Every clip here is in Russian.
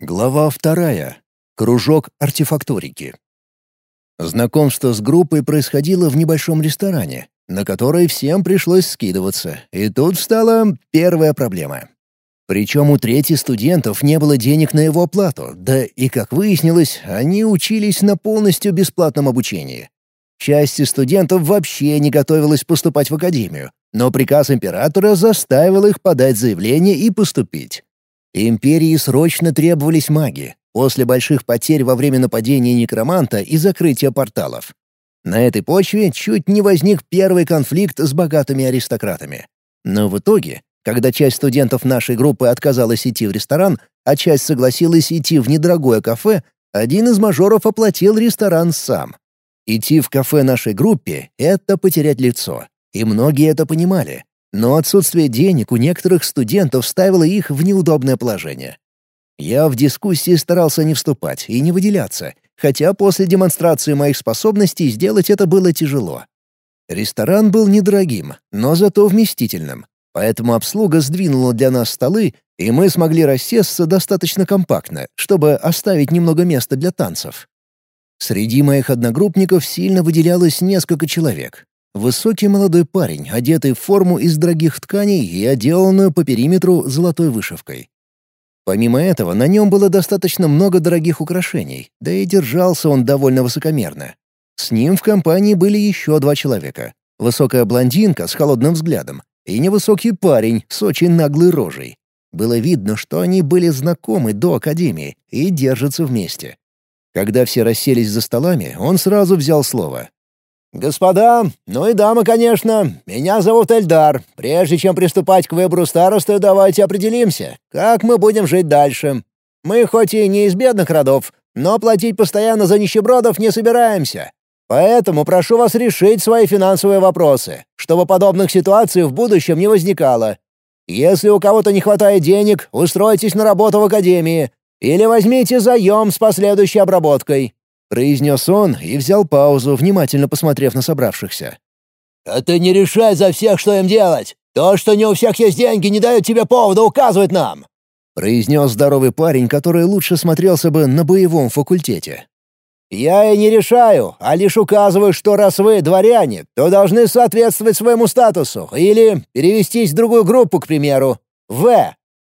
Глава вторая. Кружок артефакторики. Знакомство с группой происходило в небольшом ресторане, на который всем пришлось скидываться, и тут встала первая проблема. Причем у трети студентов не было денег на его оплату, да и, как выяснилось, они учились на полностью бесплатном обучении. Часть студентов вообще не готовилась поступать в академию, но приказ императора заставил их подать заявление и поступить. Империи срочно требовались маги, после больших потерь во время нападения некроманта и закрытия порталов. На этой почве чуть не возник первый конфликт с богатыми аристократами. Но в итоге, когда часть студентов нашей группы отказалась идти в ресторан, а часть согласилась идти в недорогое кафе, один из мажоров оплатил ресторан сам. Идти в кафе нашей группе — это потерять лицо. И многие это понимали. Но отсутствие денег у некоторых студентов ставило их в неудобное положение. Я в дискуссии старался не вступать и не выделяться, хотя после демонстрации моих способностей сделать это было тяжело. Ресторан был недорогим, но зато вместительным, поэтому обслуга сдвинула для нас столы, и мы смогли рассесться достаточно компактно, чтобы оставить немного места для танцев. Среди моих одногруппников сильно выделялось несколько человек. Высокий молодой парень, одетый в форму из дорогих тканей и отделанную по периметру золотой вышивкой. Помимо этого, на нем было достаточно много дорогих украшений, да и держался он довольно высокомерно. С ним в компании были еще два человека. Высокая блондинка с холодным взглядом и невысокий парень с очень наглой рожей. Было видно, что они были знакомы до Академии и держатся вместе. Когда все расселись за столами, он сразу взял слово. «Господа, ну и дамы, конечно, меня зовут Эльдар. Прежде чем приступать к выбору старосты, давайте определимся, как мы будем жить дальше. Мы хоть и не из бедных родов, но платить постоянно за нищебродов не собираемся. Поэтому прошу вас решить свои финансовые вопросы, чтобы подобных ситуаций в будущем не возникало. Если у кого-то не хватает денег, устройтесь на работу в академии или возьмите заем с последующей обработкой. Произнес он и взял паузу, внимательно посмотрев на собравшихся. «А ты не решай за всех, что им делать! То, что не у всех есть деньги, не дает тебе повода указывать нам!» Произнес здоровый парень, который лучше смотрелся бы на боевом факультете. «Я и не решаю, а лишь указываю, что раз вы дворяне, то должны соответствовать своему статусу или перевестись в другую группу, к примеру, В.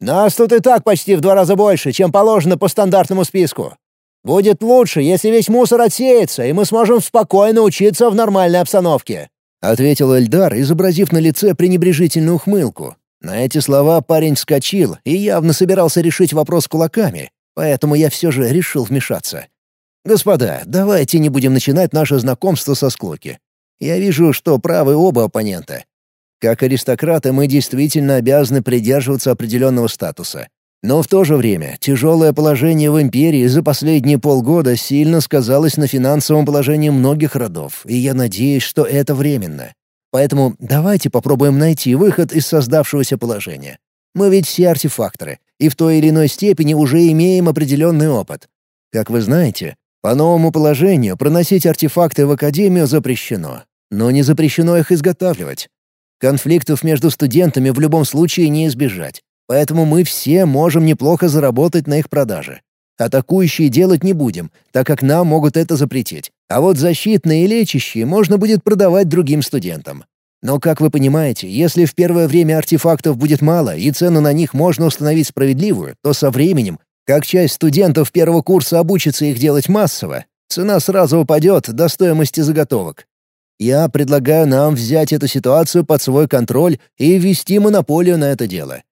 Нас тут и так почти в два раза больше, чем положено по стандартному списку. Будет лучше, если весь мусор отсеется, и мы сможем спокойно учиться в нормальной обстановке», — ответил Эльдар, изобразив на лице пренебрежительную ухмылку. На эти слова парень вскочил и явно собирался решить вопрос кулаками, поэтому я все же решил вмешаться. «Господа, давайте не будем начинать наше знакомство со склоки. Я вижу, что правы оба оппонента. Как аристократы мы действительно обязаны придерживаться определенного статуса. Но в то же время тяжелое положение в империи за последние полгода сильно сказалось на финансовом положении многих родов, и я надеюсь, что это временно. Поэтому давайте попробуем найти выход из создавшегося положения. Мы ведь все артефакторы, и в той или иной степени уже имеем определенный опыт. Как вы знаете, по новому положению проносить артефакты в Академию запрещено, но не запрещено их изготавливать. Конфликтов между студентами в любом случае не избежать, Поэтому мы все можем неплохо заработать на их продаже. Атакующие делать не будем, так как нам могут это запретить. А вот защитные и лечащие можно будет продавать другим студентам. Но, как вы понимаете, если в первое время артефактов будет мало и цену на них можно установить справедливую, то со временем, как часть студентов первого курса обучится их делать массово, цена сразу упадет до стоимости заготовок. Я предлагаю нам взять эту ситуацию под свой контроль и ввести монополию на это дело.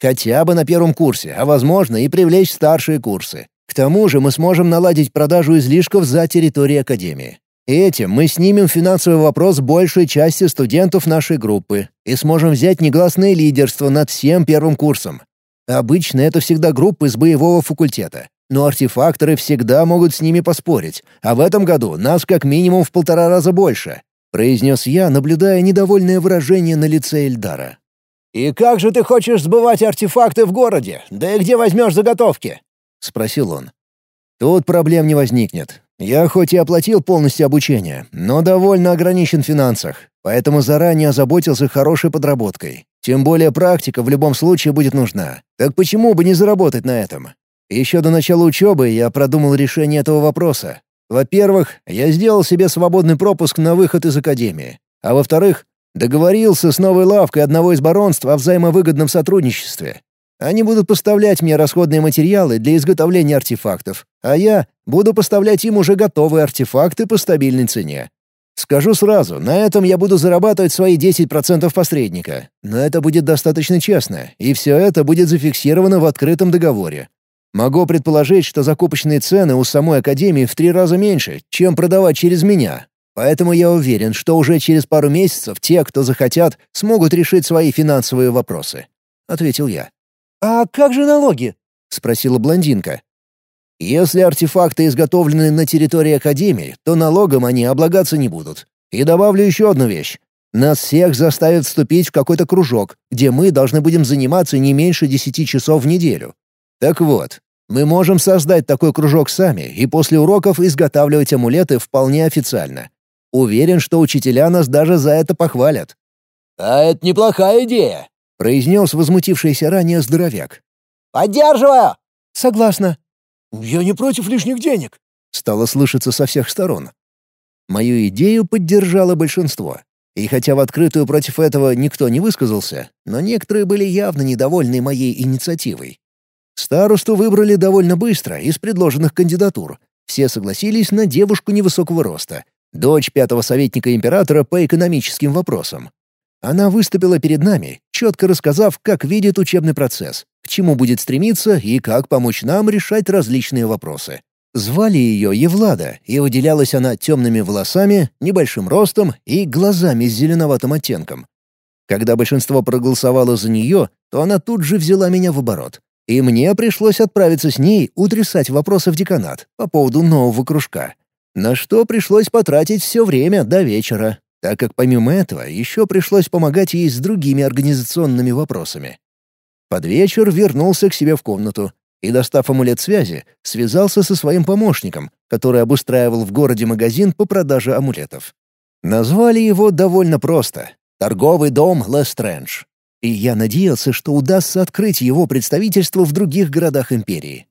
Хотя бы на первом курсе, а возможно и привлечь старшие курсы. К тому же мы сможем наладить продажу излишков за территорией Академии. Этим мы снимем финансовый вопрос большей части студентов нашей группы и сможем взять негласное лидерство над всем первым курсом. Обычно это всегда группы с боевого факультета, но артефакторы всегда могут с ними поспорить, а в этом году нас как минимум в полтора раза больше», — произнес я, наблюдая недовольное выражение на лице Эльдара. «И как же ты хочешь сбывать артефакты в городе? Да и где возьмешь заготовки?» — спросил он. «Тут проблем не возникнет. Я хоть и оплатил полностью обучение, но довольно ограничен в финансах, поэтому заранее озаботился хорошей подработкой. Тем более практика в любом случае будет нужна. Так почему бы не заработать на этом? Еще до начала учебы я продумал решение этого вопроса. Во-первых, я сделал себе свободный пропуск на выход из академии. А во-вторых, договорился с новой лавкой одного из баронств о взаимовыгодном сотрудничестве. Они будут поставлять мне расходные материалы для изготовления артефактов, а я буду поставлять им уже готовые артефакты по стабильной цене. Скажу сразу, на этом я буду зарабатывать свои 10% посредника, но это будет достаточно честно, и все это будет зафиксировано в открытом договоре. Могу предположить, что закупочные цены у самой Академии в три раза меньше, чем продавать через меня. Поэтому я уверен, что уже через пару месяцев те, кто захотят, смогут решить свои финансовые вопросы», — ответил я. «А как же налоги?» — спросила блондинка. «Если артефакты изготовлены на территории Академии, то налогом они облагаться не будут. И добавлю еще одну вещь. Нас всех заставят вступить в какой-то кружок, где мы должны будем заниматься не меньше десяти часов в неделю. Так вот, мы можем создать такой кружок сами и после уроков изготавливать амулеты вполне официально. Уверен, что учителя нас даже за это похвалят». «А это неплохая идея», — произнес возмутившийся ранее здоровяк. «Поддерживаю!» «Согласна». «Я не против лишних денег», — стало слышаться со всех сторон. Мою идею поддержало большинство. И хотя в открытую против этого никто не высказался, но некоторые были явно недовольны моей инициативой. Старосту выбрали довольно быстро из предложенных кандидатур. Все согласились на девушку невысокого роста, дочь пятого советника императора по экономическим вопросам. Она выступила перед нами, четко рассказав, как видит учебный процесс, к чему будет стремиться и как помочь нам решать различные вопросы. Звали ее Евлада, и выделялась она темными волосами, небольшим ростом и глазами с зеленоватым оттенком. Когда большинство проголосовало за нее, то она тут же взяла меня в оборот. И мне пришлось отправиться с ней утрясать вопросы в деканат по поводу нового кружка. На что пришлось потратить все время до вечера, так как помимо этого еще пришлось помогать ей с другими организационными вопросами. Под вечер вернулся к себе в комнату и, достав амулет связи, связался со своим помощником, который обустраивал в городе магазин по продаже амулетов. Назвали его довольно просто — «Торговый дом Лестрэндж» и я надеялся, что удастся открыть его представительство в других городах Империи.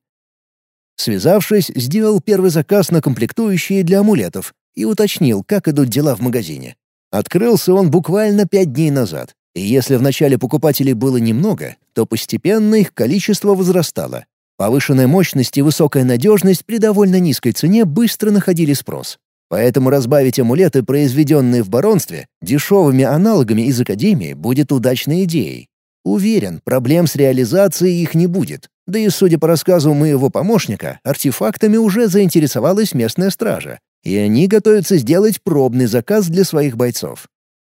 Связавшись, сделал первый заказ на комплектующие для амулетов и уточнил, как идут дела в магазине. Открылся он буквально пять дней назад, и если вначале покупателей было немного, то постепенно их количество возрастало. Повышенная мощность и высокая надежность при довольно низкой цене быстро находили спрос. Поэтому разбавить амулеты, произведенные в баронстве, дешевыми аналогами из Академии будет удачной идеей. Уверен, проблем с реализацией их не будет. Да и, судя по рассказу моего помощника, артефактами уже заинтересовалась местная стража, и они готовятся сделать пробный заказ для своих бойцов.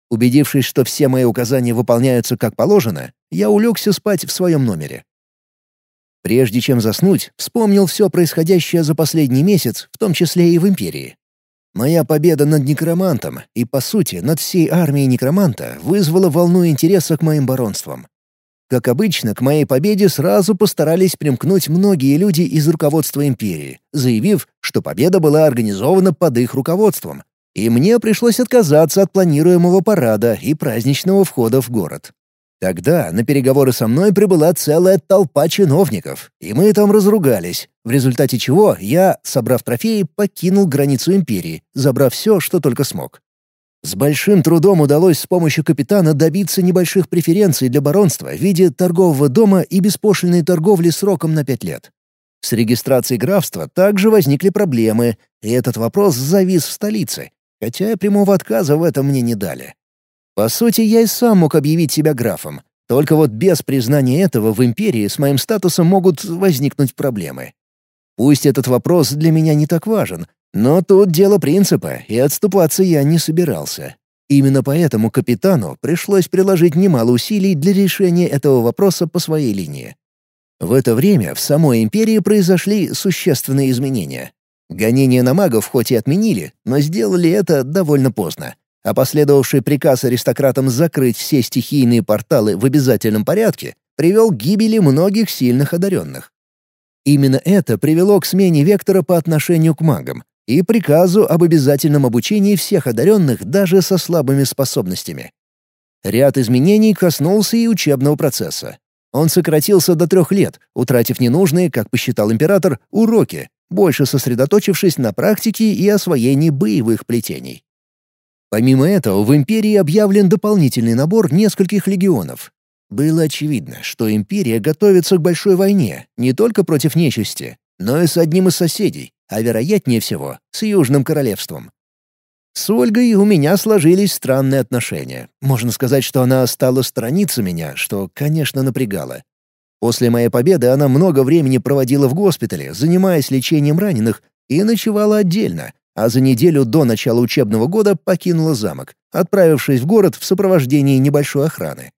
Убедившись, что все мои указания выполняются как положено, я улегся спать в своем номере. Прежде чем заснуть, вспомнил все происходящее за последний месяц, в том числе и в Империи. Моя победа над некромантом и, по сути, над всей армией некроманта вызвала волну интереса к моим баронствам. Как обычно, к моей победе сразу постарались примкнуть многие люди из руководства империи, заявив, что победа была организована под их руководством, и мне пришлось отказаться от планируемого парада и праздничного входа в город. Тогда на переговоры со мной прибыла целая толпа чиновников, и мы там разругались, в результате чего я, собрав трофеи, покинул границу империи, забрав все, что только смог. С большим трудом удалось с помощью капитана добиться небольших преференций для баронства в виде торгового дома и беспошлиной торговли сроком на пять лет. С регистрацией графства также возникли проблемы, и этот вопрос завис в столице, хотя прямого отказа в этом мне не дали. По сути, я и сам мог объявить себя графом. Только вот без признания этого в империи с моим статусом могут возникнуть проблемы. Пусть этот вопрос для меня не так важен, но тут дело принципа, и отступаться я не собирался. Именно поэтому капитану пришлось приложить немало усилий для решения этого вопроса по своей линии. В это время в самой империи произошли существенные изменения. Гонения на магов хоть и отменили, но сделали это довольно поздно а последовавший приказ аристократам закрыть все стихийные порталы в обязательном порядке привел к гибели многих сильных одаренных. Именно это привело к смене вектора по отношению к магам и приказу об обязательном обучении всех одаренных даже со слабыми способностями. Ряд изменений коснулся и учебного процесса. Он сократился до трех лет, утратив ненужные, как посчитал император, уроки, больше сосредоточившись на практике и освоении боевых плетений. Помимо этого, в Империи объявлен дополнительный набор нескольких легионов. Было очевидно, что Империя готовится к большой войне не только против нечисти, но и с одним из соседей, а вероятнее всего, с Южным Королевством. С Ольгой у меня сложились странные отношения. Можно сказать, что она стала сторониться меня, что, конечно, напрягало. После моей победы она много времени проводила в госпитале, занимаясь лечением раненых, и ночевала отдельно, а за неделю до начала учебного года покинула замок, отправившись в город в сопровождении небольшой охраны.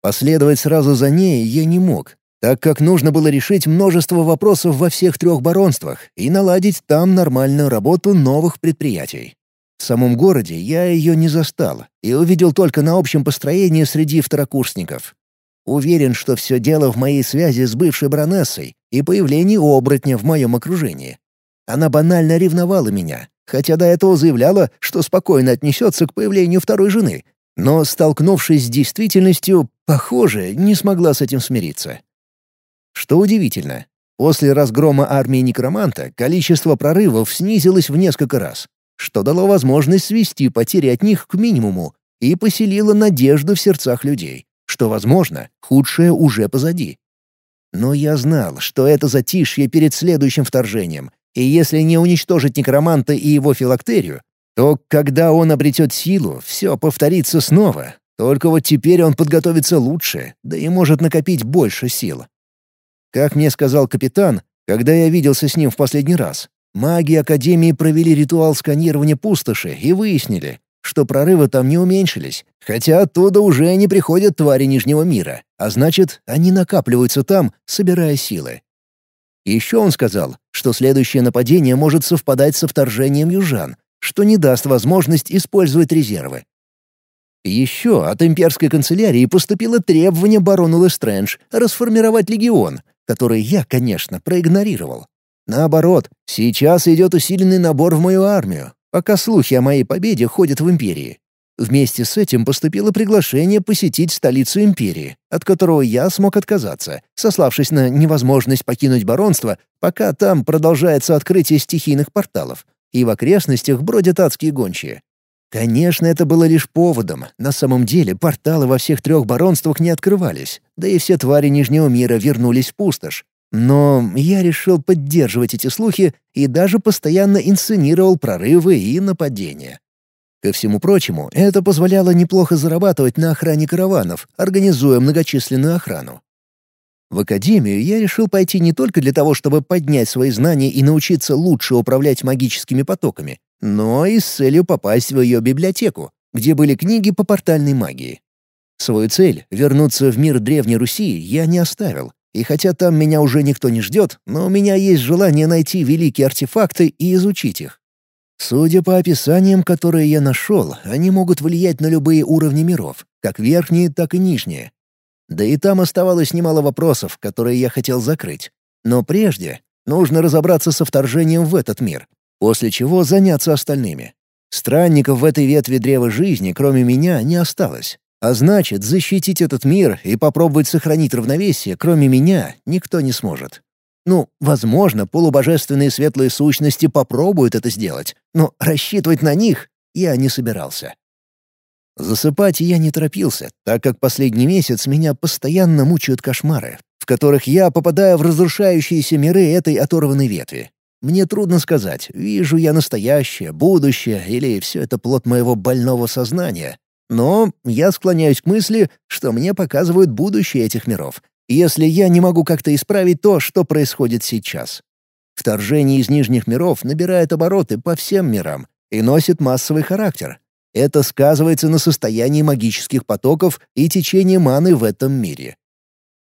Последовать сразу за ней я не мог, так как нужно было решить множество вопросов во всех трех баронствах и наладить там нормальную работу новых предприятий. В самом городе я ее не застал и увидел только на общем построении среди второкурсников. Уверен, что все дело в моей связи с бывшей баронессой и появлении оборотня в моем окружении. Она банально ревновала меня, хотя до этого заявляла, что спокойно отнесется к появлению второй жены, но, столкнувшись с действительностью, похоже, не смогла с этим смириться. Что удивительно, после разгрома армии некроманта количество прорывов снизилось в несколько раз что дало возможность свести потери от них к минимуму и поселило надежду в сердцах людей, что, возможно, худшее уже позади. Но я знал, что это затишье перед следующим вторжением, и если не уничтожить некроманта и его филактерию, то когда он обретет силу, все повторится снова, только вот теперь он подготовится лучше, да и может накопить больше сил. Как мне сказал капитан, когда я виделся с ним в последний раз, Маги Академии провели ритуал сканирования пустоши и выяснили, что прорывы там не уменьшились, хотя оттуда уже не приходят твари Нижнего мира, а значит, они накапливаются там, собирая силы. Еще он сказал, что следующее нападение может совпадать со вторжением южан, что не даст возможность использовать резервы. Еще от имперской канцелярии поступило требование барону Лестрэндж расформировать легион, который я, конечно, проигнорировал. Наоборот, сейчас идет усиленный набор в мою армию, пока слухи о моей победе ходят в Империи. Вместе с этим поступило приглашение посетить столицу Империи, от которого я смог отказаться, сославшись на невозможность покинуть баронство, пока там продолжается открытие стихийных порталов, и в окрестностях бродят адские гончие. Конечно, это было лишь поводом. На самом деле порталы во всех трех баронствах не открывались, да и все твари Нижнего мира вернулись в пустошь, но я решил поддерживать эти слухи и даже постоянно инсценировал прорывы и нападения. Ко всему прочему, это позволяло неплохо зарабатывать на охране караванов, организуя многочисленную охрану. В академию я решил пойти не только для того, чтобы поднять свои знания и научиться лучше управлять магическими потоками, но и с целью попасть в ее библиотеку, где были книги по портальной магии. Свою цель — вернуться в мир Древней Руси — я не оставил, и хотя там меня уже никто не ждет, но у меня есть желание найти великие артефакты и изучить их. Судя по описаниям, которые я нашел, они могут влиять на любые уровни миров, как верхние, так и нижние. Да и там оставалось немало вопросов, которые я хотел закрыть. Но прежде нужно разобраться со вторжением в этот мир, после чего заняться остальными. Странников в этой ветви древа жизни, кроме меня, не осталось. А значит, защитить этот мир и попробовать сохранить равновесие, кроме меня, никто не сможет. Ну, возможно, полубожественные светлые сущности попробуют это сделать, но рассчитывать на них я не собирался. Засыпать я не торопился, так как последний месяц меня постоянно мучают кошмары, в которых я попадаю в разрушающиеся миры этой оторванной ветви. Мне трудно сказать, вижу я настоящее, будущее или все это плод моего больного сознания, но я склоняюсь к мысли, что мне показывают будущее этих миров, если я не могу как-то исправить то, что происходит сейчас. Вторжение из нижних миров набирает обороты по всем мирам и носит массовый характер. Это сказывается на состоянии магических потоков и течении маны в этом мире.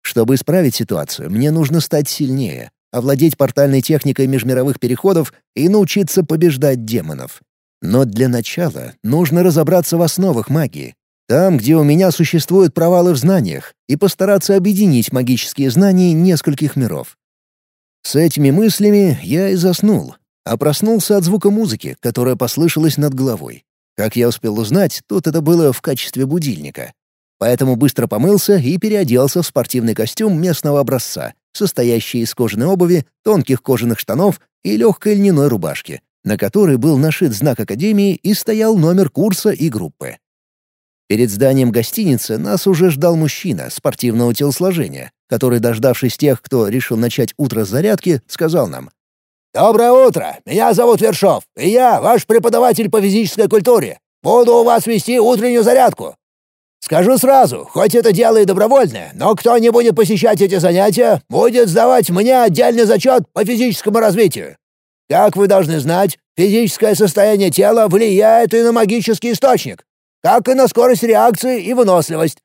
Чтобы исправить ситуацию, мне нужно стать сильнее, овладеть портальной техникой межмировых переходов и научиться побеждать демонов. Но для начала нужно разобраться в основах магии. Там, где у меня существуют провалы в знаниях, и постараться объединить магические знания нескольких миров. С этими мыслями я и заснул, а проснулся от звука музыки, которая послышалась над головой. Как я успел узнать, тут это было в качестве будильника. поэтому быстро помылся и переоделся в спортивный костюм местного образца, состоящий из кожаной обуви, тонких кожаных штанов и легкой льняной рубашки, на которой был нашит знак Академии и стоял номер курса и группы. Перед зданием гостиницы нас уже ждал мужчина спортивного телосложения, который, дождавшись тех, кто решил начать утро с зарядки, сказал нам. «Доброе утро! Меня зовут Вершов, и я ваш преподаватель по физической культуре. Буду у вас вести утреннюю зарядку. Скажу сразу, хоть это дело и добровольное, но кто не будет посещать эти занятия, будет сдавать мне отдельный зачет по физическому развитию. Как вы должны знать, физическое состояние тела влияет и на магический источник, как и на скорость реакции и выносливость.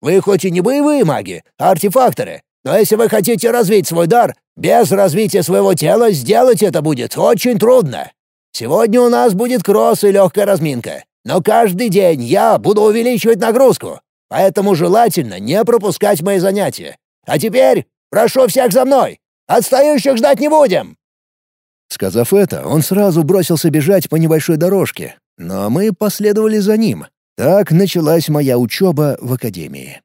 Вы хоть и не боевые маги, а артефакторы, но если вы хотите развить свой дар, без развития своего тела сделать это будет очень трудно. Сегодня у нас будет кросс и легкая разминка. Но каждый день я буду увеличивать нагрузку, поэтому желательно не пропускать мои занятия. А теперь прошу всех за мной! Отстающих ждать не будем!» Сказав это, он сразу бросился бежать по небольшой дорожке, но мы последовали за ним. Так началась моя учеба в академии.